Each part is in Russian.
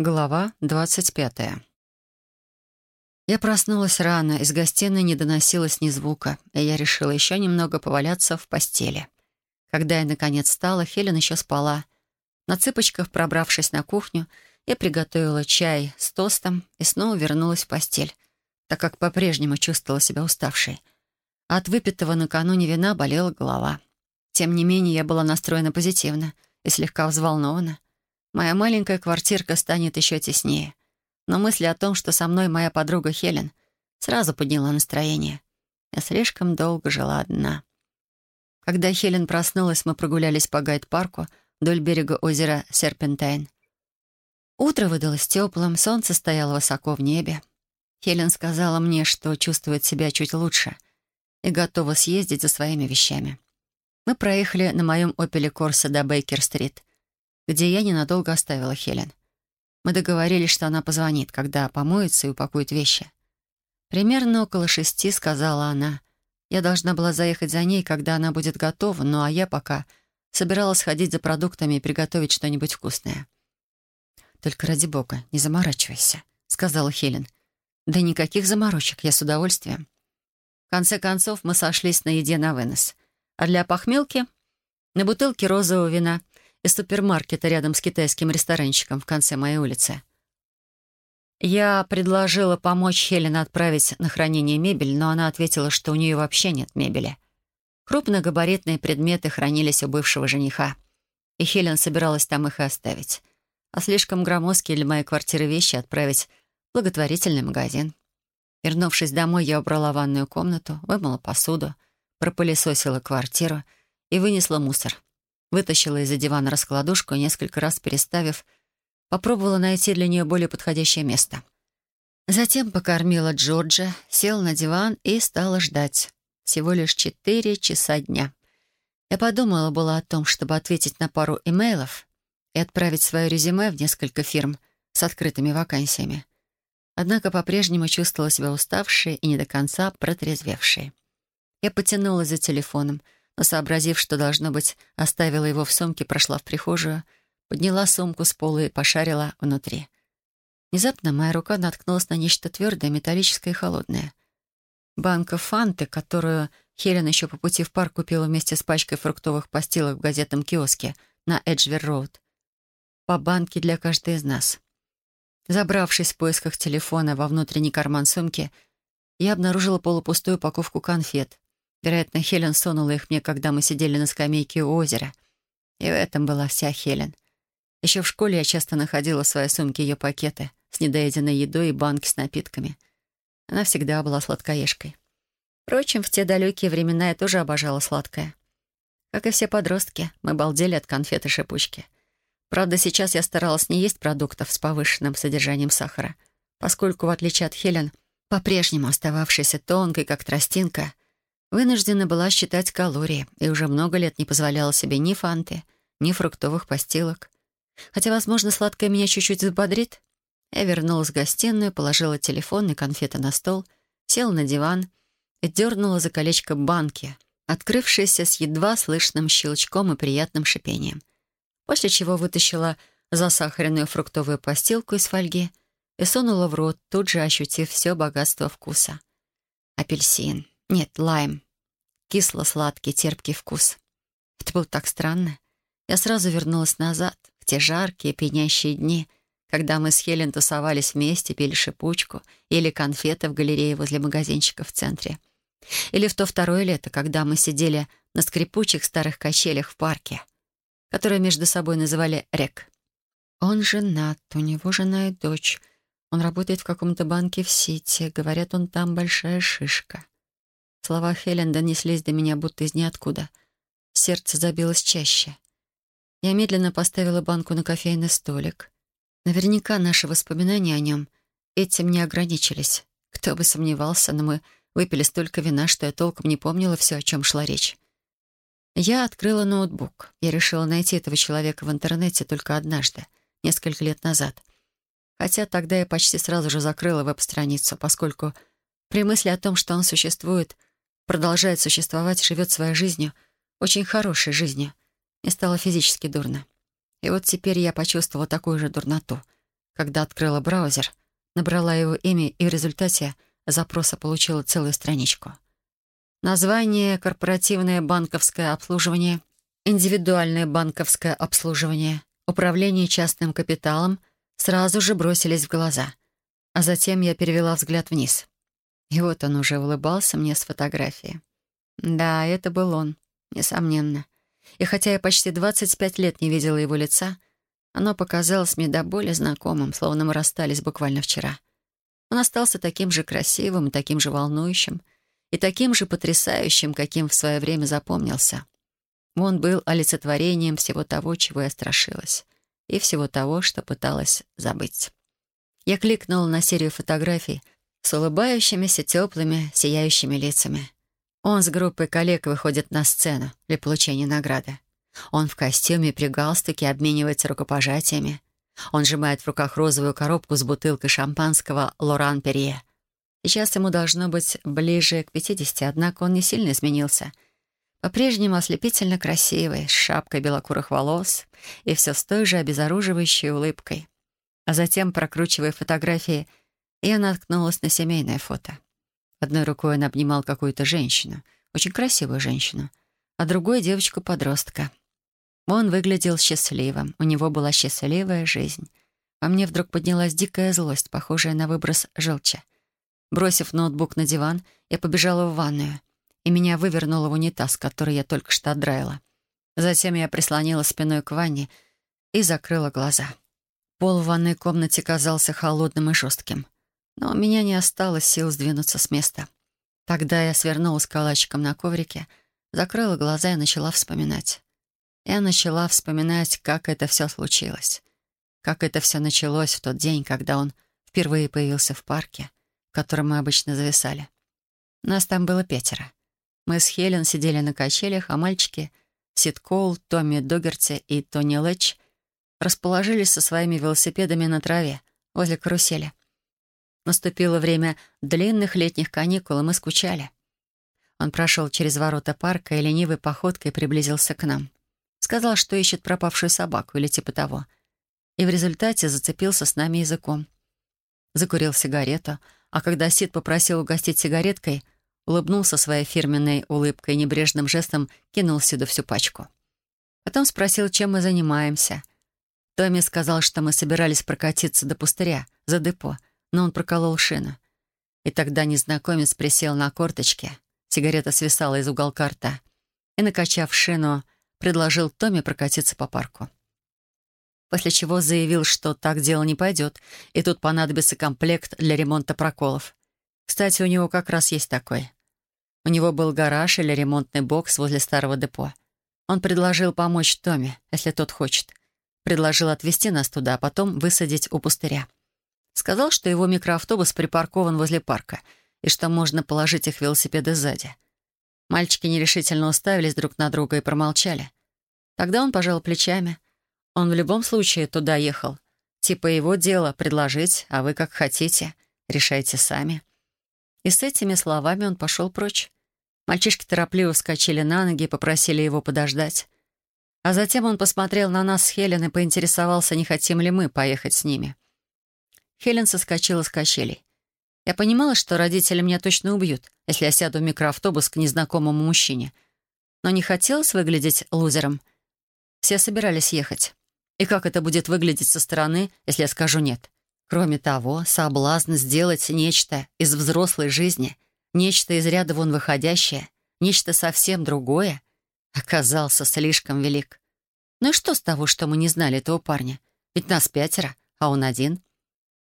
Глава двадцать пятая. Я проснулась рано, из гостиной не доносилось ни звука, и я решила еще немного поваляться в постели. Когда я, наконец, встала, Хелен еще спала. На цыпочках, пробравшись на кухню, я приготовила чай с тостом и снова вернулась в постель, так как по-прежнему чувствовала себя уставшей. От выпитого накануне вина болела голова. Тем не менее, я была настроена позитивно и слегка взволнована. Моя маленькая квартирка станет еще теснее. Но мысль о том, что со мной моя подруга Хелен, сразу подняла настроение. Я слишком долго жила одна. Когда Хелен проснулась, мы прогулялись по гайд-парку вдоль берега озера Серпентайн. Утро выдалось теплым, солнце стояло высоко в небе. Хелен сказала мне, что чувствует себя чуть лучше и готова съездить за своими вещами. Мы проехали на моем «Опеле Корса» до Бейкер-стрит где я ненадолго оставила Хелен. Мы договорились, что она позвонит, когда помоется и упакует вещи. Примерно около шести, сказала она. Я должна была заехать за ней, когда она будет готова, ну а я пока собиралась ходить за продуктами и приготовить что-нибудь вкусное. «Только ради бога, не заморачивайся», — сказала Хелен. «Да никаких заморочек, я с удовольствием». В конце концов, мы сошлись на еде на вынос. А для похмелки — на бутылке розового вина — из супермаркета рядом с китайским ресторанчиком в конце моей улицы. Я предложила помочь Хелен отправить на хранение мебель, но она ответила, что у нее вообще нет мебели. Крупногабаритные предметы хранились у бывшего жениха, и Хелен собиралась там их и оставить. А слишком громоздкие для моей квартиры вещи отправить в благотворительный магазин. Вернувшись домой, я убрала ванную комнату, вымыла посуду, пропылесосила квартиру и вынесла мусор. Вытащила из-за дивана раскладушку и, несколько раз переставив, попробовала найти для нее более подходящее место. Затем покормила Джорджа, села на диван и стала ждать. Всего лишь четыре часа дня. Я подумала было о том, чтобы ответить на пару имейлов и отправить свое резюме в несколько фирм с открытыми вакансиями. Однако по-прежнему чувствовала себя уставшей и не до конца протрезвевшей. Я потянулась за телефоном — но, сообразив, что, должно быть, оставила его в сумке, прошла в прихожую, подняла сумку с пола и пошарила внутри. Внезапно моя рука наткнулась на нечто твердое, металлическое и холодное. Банка фанты, которую Хелен еще по пути в парк купила вместе с пачкой фруктовых постилок в газетном киоске на Эджвер-Роуд. По банке для каждой из нас. Забравшись в поисках телефона во внутренний карман сумки, я обнаружила полупустую упаковку конфет, Вероятно, Хелен сунула их мне, когда мы сидели на скамейке у озера. И в этом была вся Хелен. Еще в школе я часто находила в своей сумке ее пакеты с недоеденной едой и банки с напитками. Она всегда была сладкоежкой. Впрочем, в те далекие времена я тоже обожала сладкое. Как и все подростки, мы балдели от конфет и шипучки. Правда, сейчас я старалась не есть продуктов с повышенным содержанием сахара, поскольку, в отличие от Хелен, по-прежнему остававшаяся тонкой, как тростинка, Вынуждена была считать калории и уже много лет не позволяла себе ни фанты, ни фруктовых постилок. Хотя, возможно, сладкое меня чуть-чуть взбодрит. Я вернулась в гостиную, положила телефон и конфеты на стол, села на диван и дернула за колечко банки, открывшееся с едва слышным щелчком и приятным шипением. После чего вытащила засахаренную фруктовую постилку из фольги и сунула в рот, тут же ощутив все богатство вкуса. Апельсин, нет, лайм. Кисло-сладкий, терпкий вкус. Это было так странно. Я сразу вернулась назад, в те жаркие, пьянящие дни, когда мы с Хелен тусовались вместе, пили шипучку, ели конфеты в галерее возле магазинчика в центре. Или в то второе лето, когда мы сидели на скрипучих старых качелях в парке, которые между собой называли «Рек». Он женат, у него жена и дочь. Он работает в каком-то банке в Сити. Говорят, он там большая шишка. Слова Хелен донеслись до меня будто из ниоткуда. Сердце забилось чаще. Я медленно поставила банку на кофейный столик. Наверняка наши воспоминания о нем этим не ограничились. Кто бы сомневался, но мы выпили столько вина, что я толком не помнила все, о чем шла речь. Я открыла ноутбук. Я решила найти этого человека в интернете только однажды, несколько лет назад. Хотя тогда я почти сразу же закрыла веб-страницу, поскольку при мысли о том, что он существует — продолжает существовать, живет своей жизнью, очень хорошей жизнью. Мне стало физически дурно. И вот теперь я почувствовала такую же дурноту, когда открыла браузер, набрала его имя и в результате запроса получила целую страничку. Название «Корпоративное банковское обслуживание», «Индивидуальное банковское обслуживание», «Управление частным капиталом» сразу же бросились в глаза. А затем я перевела взгляд вниз. И вот он уже улыбался мне с фотографии. Да, это был он, несомненно. И хотя я почти 25 лет не видела его лица, оно показалось мне до боли знакомым, словно мы расстались буквально вчера. Он остался таким же красивым, таким же волнующим, и таким же потрясающим, каким в свое время запомнился. Он был олицетворением всего того, чего я страшилась, и всего того, что пыталась забыть. Я кликнула на серию фотографий с улыбающимися, теплыми, сияющими лицами. Он с группой коллег выходит на сцену для получения награды. Он в костюме при галстуке обменивается рукопожатиями. Он сжимает в руках розовую коробку с бутылкой шампанского «Лоран Перье». Сейчас ему должно быть ближе к 50, однако он не сильно изменился. По-прежнему ослепительно красивый, с шапкой белокурых волос и все с той же обезоруживающей улыбкой. А затем, прокручивая фотографии, я наткнулась на семейное фото. Одной рукой он обнимал какую-то женщину, очень красивую женщину, а другой — девочку-подростка. Он выглядел счастливым, у него была счастливая жизнь. Во мне вдруг поднялась дикая злость, похожая на выброс желчи. Бросив ноутбук на диван, я побежала в ванную, и меня вывернуло в унитаз, который я только что отдраила. Затем я прислонила спиной к ванне и закрыла глаза. Пол в ванной комнате казался холодным и жестким, но у меня не осталось сил сдвинуться с места. Тогда я свернулась калачиком на коврике, закрыла глаза и начала вспоминать. Я начала вспоминать, как это все случилось. Как это все началось в тот день, когда он впервые появился в парке, в котором мы обычно зависали. Нас там было пятеро. Мы с Хелен сидели на качелях, а мальчики — Сид Коул, Томми Догерти и Тони Лэтч — расположились со своими велосипедами на траве возле карусели. Наступило время длинных летних каникул, и мы скучали. Он прошел через ворота парка и ленивой походкой приблизился к нам. Сказал, что ищет пропавшую собаку или типа того. И в результате зацепился с нами языком. Закурил сигарету, а когда Сид попросил угостить сигареткой, улыбнулся своей фирменной улыбкой и небрежным жестом кинул Сиду всю пачку. Потом спросил, чем мы занимаемся. Томми сказал, что мы собирались прокатиться до пустыря, за депо, но он проколол шину. И тогда незнакомец присел на корточки, сигарета свисала из уголка рта, и, накачав шину, предложил Томми прокатиться по парку. После чего заявил, что так дело не пойдет, и тут понадобится комплект для ремонта проколов. Кстати, у него как раз есть такой. У него был гараж или ремонтный бокс возле старого депо. Он предложил помочь Томми, если тот хочет. Предложил отвезти нас туда, а потом высадить у пустыря. Сказал, что его микроавтобус припаркован возле парка и что можно положить их велосипеды сзади. Мальчики нерешительно уставились друг на друга и промолчали. Тогда он пожал плечами. Он в любом случае туда ехал. Типа его дело предложить, а вы как хотите. Решайте сами. И с этими словами он пошел прочь. Мальчишки торопливо вскочили на ноги и попросили его подождать. А затем он посмотрел на нас с Хелен и поинтересовался, не хотим ли мы поехать с ними. Хелен соскочила с качелей. Я понимала, что родители меня точно убьют, если я сяду в микроавтобус к незнакомому мужчине. Но не хотелось выглядеть лузером. Все собирались ехать. И как это будет выглядеть со стороны, если я скажу «нет»? Кроме того, соблазн сделать нечто из взрослой жизни, нечто из ряда вон выходящее, нечто совсем другое, оказался слишком велик. Ну и что с того, что мы не знали этого парня? Ведь нас пятеро, а он один —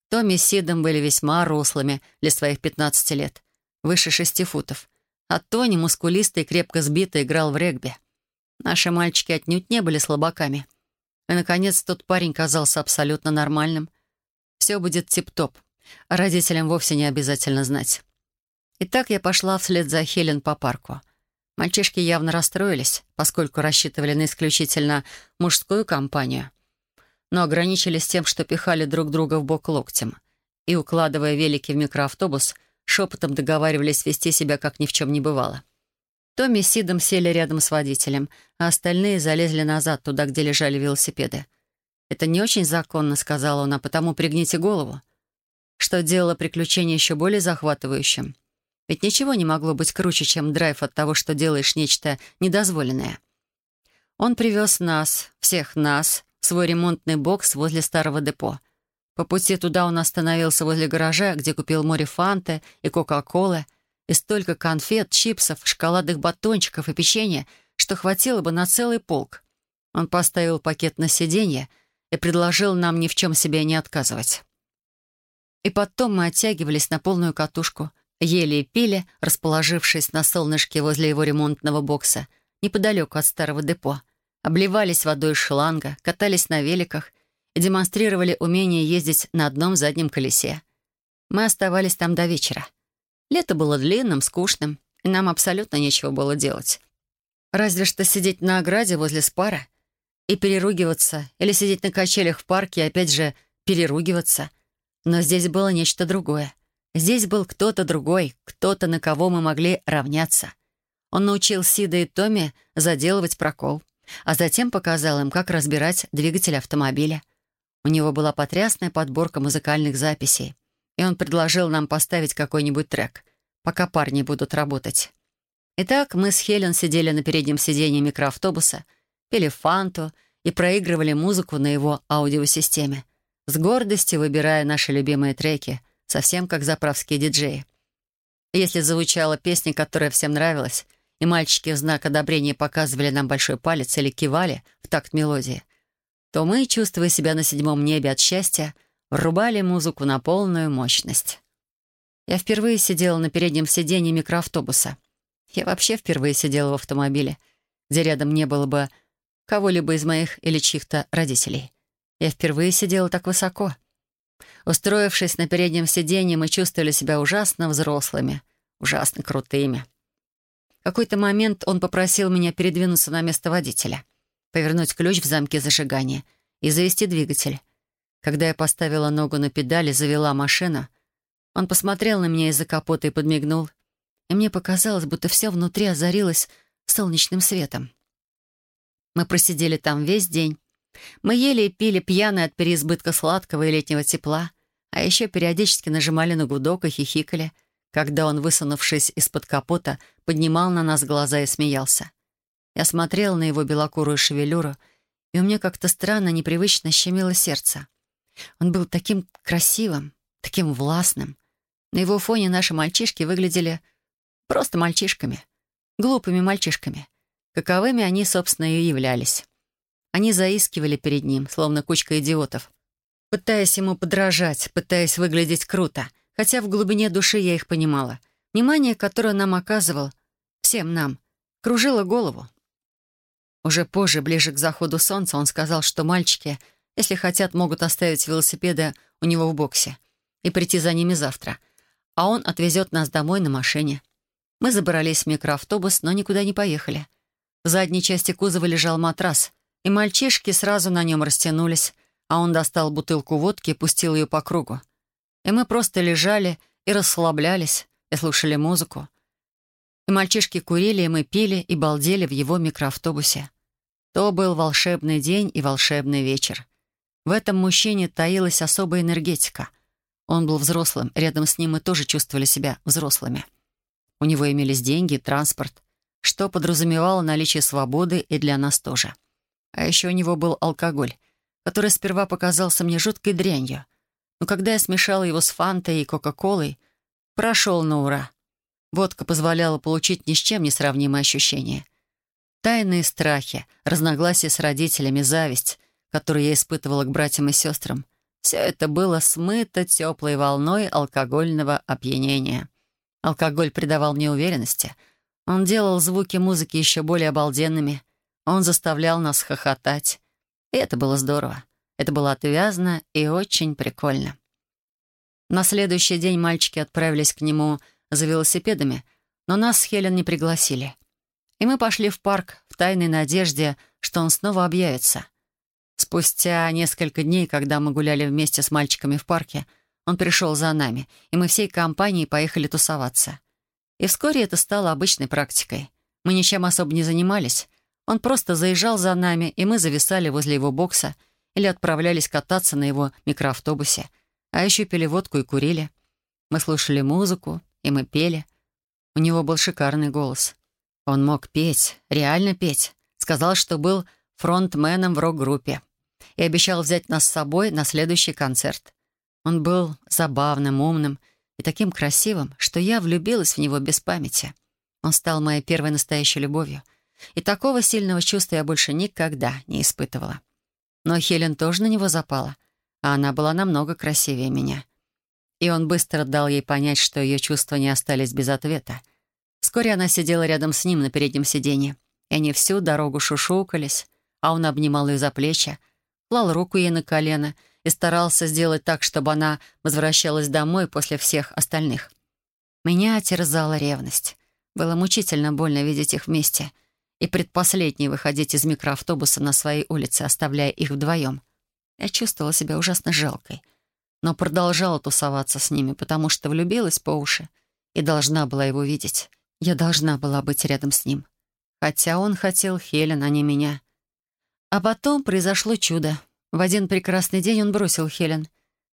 Томми с Сидом были весьма рослыми для своих 15 лет, выше шести футов. А Тони, мускулистый крепко сбитый, играл в регби. Наши мальчики отнюдь не были слабаками. И, наконец, тот парень казался абсолютно нормальным. Все будет тип-топ. Родителям вовсе не обязательно знать. Итак, я пошла вслед за Хелен по парку. Мальчишки явно расстроились, поскольку рассчитывали на исключительно мужскую компанию но ограничились тем, что пихали друг друга в бок локтем и, укладывая велики в микроавтобус, шепотом договаривались вести себя, как ни в чем не бывало. Томми с Сидом сели рядом с водителем, а остальные залезли назад, туда, где лежали велосипеды. «Это не очень законно», — сказала он, — «а потому пригните голову». Что делало приключение еще более захватывающим. Ведь ничего не могло быть круче, чем драйв от того, что делаешь нечто недозволенное. Он привез нас, всех нас, свой ремонтный бокс возле старого депо. По пути туда он остановился возле гаража, где купил море фанты и кока-колы, и столько конфет, чипсов, шоколадных батончиков и печенья, что хватило бы на целый полк. Он поставил пакет на сиденье и предложил нам ни в чем себе не отказывать. И потом мы оттягивались на полную катушку, ели и пили, расположившись на солнышке возле его ремонтного бокса, неподалеку от старого депо, обливались водой из шланга, катались на великах и демонстрировали умение ездить на одном заднем колесе. Мы оставались там до вечера. Лето было длинным, скучным, и нам абсолютно нечего было делать. Разве что сидеть на ограде возле спара и переругиваться, или сидеть на качелях в парке и опять же переругиваться. Но здесь было нечто другое. Здесь был кто-то другой, кто-то, на кого мы могли равняться. Он научил Сида и Томми заделывать прокол, а затем показал им, как разбирать двигатель автомобиля. У него была потрясная подборка музыкальных записей, и он предложил нам поставить какой-нибудь трек, пока парни будут работать. Итак, мы с Хелен сидели на переднем сиденье микроавтобуса, пили фанту и проигрывали музыку на его аудиосистеме, с гордостью выбирая наши любимые треки — совсем как заправские диджеи. Если звучала песня, которая всем нравилась, и мальчики в знак одобрения показывали нам большой палец или кивали в такт мелодии, то мы, чувствуя себя на седьмом небе от счастья, врубали музыку на полную мощность. Я впервые сидела на переднем сиденье микроавтобуса. Я вообще впервые сидела в автомобиле, где рядом не было бы кого-либо из моих или чьих-то родителей. Я впервые сидела так высоко — Устроившись на переднем сиденье, мы чувствовали себя ужасно взрослыми, ужасно крутыми. Какой-то момент он попросил меня передвинуться на место водителя, повернуть ключ в замке зажигания и завести двигатель. Когда я поставила ногу на педали, завела машину, он посмотрел на меня из-за капота и подмигнул, и мне показалось, будто все внутри озарилось солнечным светом. Мы просидели там весь день, мы ели и пили пьяные от переизбытка сладкого и летнего тепла, а еще периодически нажимали на гудок и хихикали, когда он, высунувшись из-под капота, поднимал на нас глаза и смеялся. Я смотрел на его белокурую шевелюру, и у меня как-то странно, непривычно щемило сердце. Он был таким красивым, таким властным. На его фоне наши мальчишки выглядели просто мальчишками, глупыми мальчишками, каковыми они, собственно, и являлись. Они заискивали перед ним, словно кучка идиотов, пытаясь ему подражать, пытаясь выглядеть круто, хотя в глубине души я их понимала. Внимание, которое нам оказывал, всем нам, кружило голову. Уже позже, ближе к заходу солнца, он сказал, что мальчики, если хотят, могут оставить велосипеды у него в боксе и прийти за ними завтра, а он отвезет нас домой на машине. Мы забрались в микроавтобус, но никуда не поехали. В задней части кузова лежал матрас, и мальчишки сразу на нем растянулись, а он достал бутылку водки и пустил ее по кругу. И мы просто лежали и расслаблялись, и слушали музыку. И мальчишки курили, и мы пили и балдели в его микроавтобусе. То был волшебный день и волшебный вечер. В этом мужчине таилась особая энергетика. Он был взрослым, рядом с ним мы тоже чувствовали себя взрослыми. У него имелись деньги, транспорт, что подразумевало наличие свободы и для нас тоже. А еще у него был алкоголь, который сперва показался мне жуткой дрянью. Но когда я смешала его с фантой и кока-колой, прошел на ура. Водка позволяла получить ни с чем не сравнимые ощущения. Тайные страхи, разногласия с родителями, зависть, которую я испытывала к братьям и сестрам, все это было смыто теплой волной алкогольного опьянения. Алкоголь придавал мне уверенности. Он делал звуки музыки еще более обалденными, он заставлял нас хохотать. И это было здорово. Это было отвязно и очень прикольно. На следующий день мальчики отправились к нему за велосипедами, но нас с Хелен не пригласили. И мы пошли в парк в тайной надежде, что он снова объявится. Спустя несколько дней, когда мы гуляли вместе с мальчиками в парке, он пришел за нами, и мы всей компанией поехали тусоваться. И вскоре это стало обычной практикой. Мы ничем особо не занимались, он просто заезжал за нами, и мы зависали возле его бокса или отправлялись кататься на его микроавтобусе, а еще пили водку и курили. Мы слушали музыку, и мы пели. У него был шикарный голос. Он мог петь, реально петь. Сказал, что был фронтменом в рок-группе и обещал взять нас с собой на следующий концерт. Он был забавным, умным и таким красивым, что я влюбилась в него без памяти. Он стал моей первой настоящей любовью. И такого сильного чувства я больше никогда не испытывала. Но Хелен тоже на него запала, а она была намного красивее меня. И он быстро дал ей понять, что ее чувства не остались без ответа. Вскоре она сидела рядом с ним на переднем сиденье, и они всю дорогу шушукались, а он обнимал ее за плечи, клал руку ей на колено и старался сделать так, чтобы она возвращалась домой после всех остальных. Меня терзала ревность. Было мучительно больно видеть их вместе и предпоследней выходить из микроавтобуса на своей улице, оставляя их вдвоем. Я чувствовала себя ужасно жалкой, но продолжала тусоваться с ними, потому что влюбилась по уши и должна была его видеть. Я должна была быть рядом с ним. Хотя он хотел Хелен, а не меня. А потом произошло чудо. В один прекрасный день он бросил Хелен.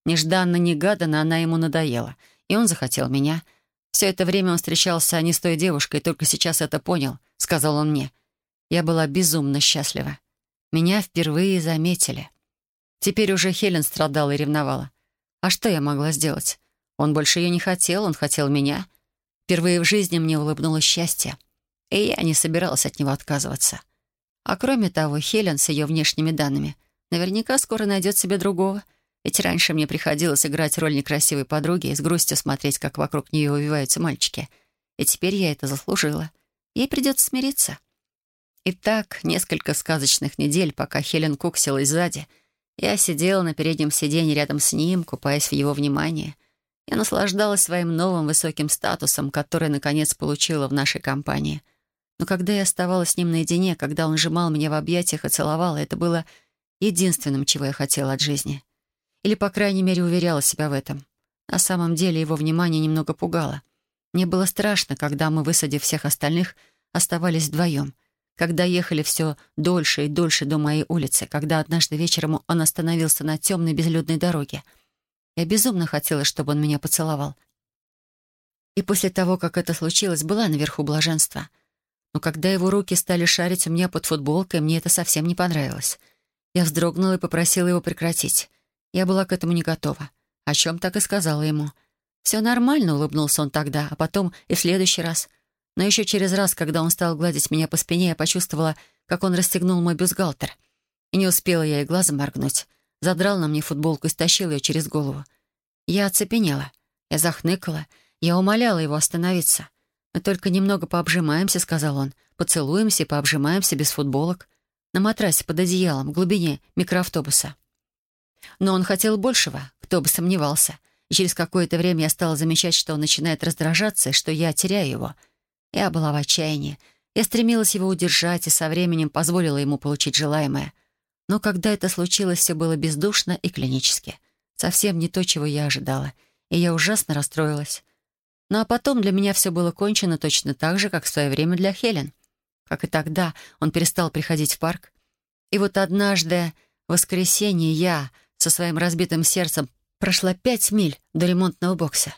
Нежданно-негаданно она ему надоела, и он захотел меня. Все это время он встречался не с той девушкой, только сейчас это понял, сказал он мне. Я была безумно счастлива. Меня впервые заметили. Теперь уже Хелен страдала и ревновала. А что я могла сделать? Он больше ее не хотел, он хотел меня. Впервые в жизни мне улыбнулось счастье, и я не собиралась от него отказываться. А кроме того, Хелен с ее внешними данными наверняка скоро найдет себе другого. Ведь раньше мне приходилось играть роль некрасивой подруги и с грустью смотреть, как вокруг нее увиваются мальчики. И теперь я это заслужила. Ей придется смириться. И так несколько сказочных недель, пока Хелен куксилась сзади, я сидела на переднем сиденье рядом с ним, купаясь в его внимании. Я наслаждалась своим новым высоким статусом, который, наконец, получила в нашей компании — но когда я оставалась с ним наедине, когда он сжимал меня в объятиях и целовал, это было единственным, чего я хотела от жизни. Или, по крайней мере, уверяла себя в этом. На самом деле его внимание немного пугало. Мне было страшно, когда мы, высадив всех остальных, оставались вдвоем. Когда ехали все дольше и дольше до моей улицы, когда однажды вечером он остановился на темной безлюдной дороге. Я безумно хотела, чтобы он меня поцеловал. И после того, как это случилось, была наверху блаженства — но когда его руки стали шарить у меня под футболкой, мне это совсем не понравилось. Я вздрогнула и попросила его прекратить. Я была к этому не готова. О чем так и сказала ему. «Все нормально», — улыбнулся он тогда, а потом и в следующий раз. Но еще через раз, когда он стал гладить меня по спине, я почувствовала, как он расстегнул мой бюстгальтер. И не успела я и глазом моргнуть. Задрал на мне футболку и стащил ее через голову. Я оцепенела. Я захныкала. Я умоляла его остановиться. «Мы только немного пообжимаемся», — сказал он. «Поцелуемся и пообжимаемся без футболок. На матрасе под одеялом, в глубине микроавтобуса». Но он хотел большего, кто бы сомневался. И через какое-то время я стала замечать, что он начинает раздражаться, и что я теряю его. Я была в отчаянии. Я стремилась его удержать и со временем позволила ему получить желаемое. Но когда это случилось, все было бездушно и клинически. Совсем не то, чего я ожидала. И я ужасно расстроилась. Ну а потом для меня все было кончено точно так же, как в свое время для Хелен. Как и тогда, он перестал приходить в парк. И вот однажды, в воскресенье, я со своим разбитым сердцем прошла пять миль до ремонтного бокса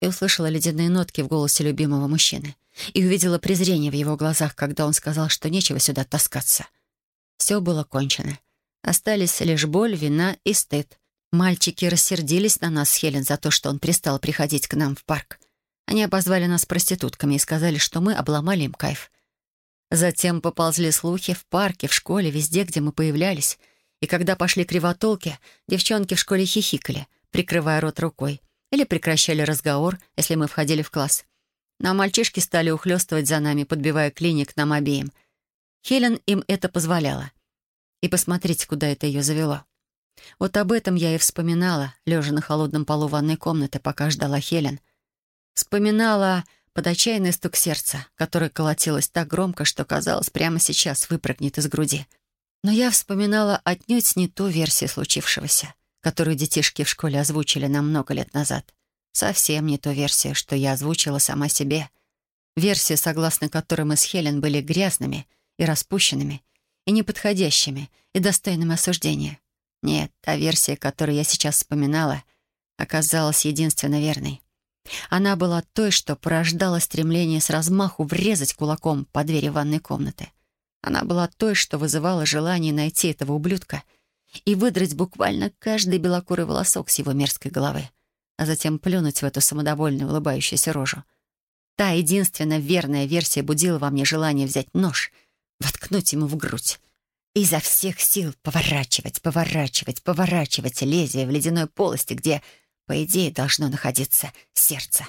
и услышала ледяные нотки в голосе любимого мужчины и увидела презрение в его глазах, когда он сказал, что нечего сюда таскаться. Все было кончено. Остались лишь боль, вина и стыд. Мальчики рассердились на нас с Хелен за то, что он перестал приходить к нам в парк. Они обозвали нас проститутками и сказали, что мы обломали им кайф. Затем поползли слухи в парке, в школе, везде, где мы появлялись. И когда пошли кривотолки, девчонки в школе хихикали, прикрывая рот рукой, или прекращали разговор, если мы входили в класс. Но мальчишки стали ухлёстывать за нами, подбивая клиник нам обеим. Хелен им это позволяла. И посмотрите, куда это ее завело. Вот об этом я и вспоминала, лежа на холодном полу ванной комнаты, пока ждала Хелен — Вспоминала под отчаянный стук сердца, которое колотилось так громко, что, казалось, прямо сейчас выпрыгнет из груди. Но я вспоминала отнюдь не ту версию случившегося, которую детишки в школе озвучили нам много лет назад. Совсем не ту версию, что я озвучила сама себе. Версию, согласно которой мы с Хелен были грязными и распущенными, и неподходящими, и достойными осуждения. Нет, та версия, которую я сейчас вспоминала, оказалась единственно верной. Она была той, что порождала стремление с размаху врезать кулаком по двери ванной комнаты. Она была той, что вызывала желание найти этого ублюдка и выдрать буквально каждый белокурый волосок с его мерзкой головы, а затем плюнуть в эту самодовольную улыбающуюся рожу. Та единственная верная версия будила во мне желание взять нож, воткнуть ему в грудь и изо всех сил поворачивать, поворачивать, поворачивать лезвие в ледяной полости, где, по идее, должно находиться сердце.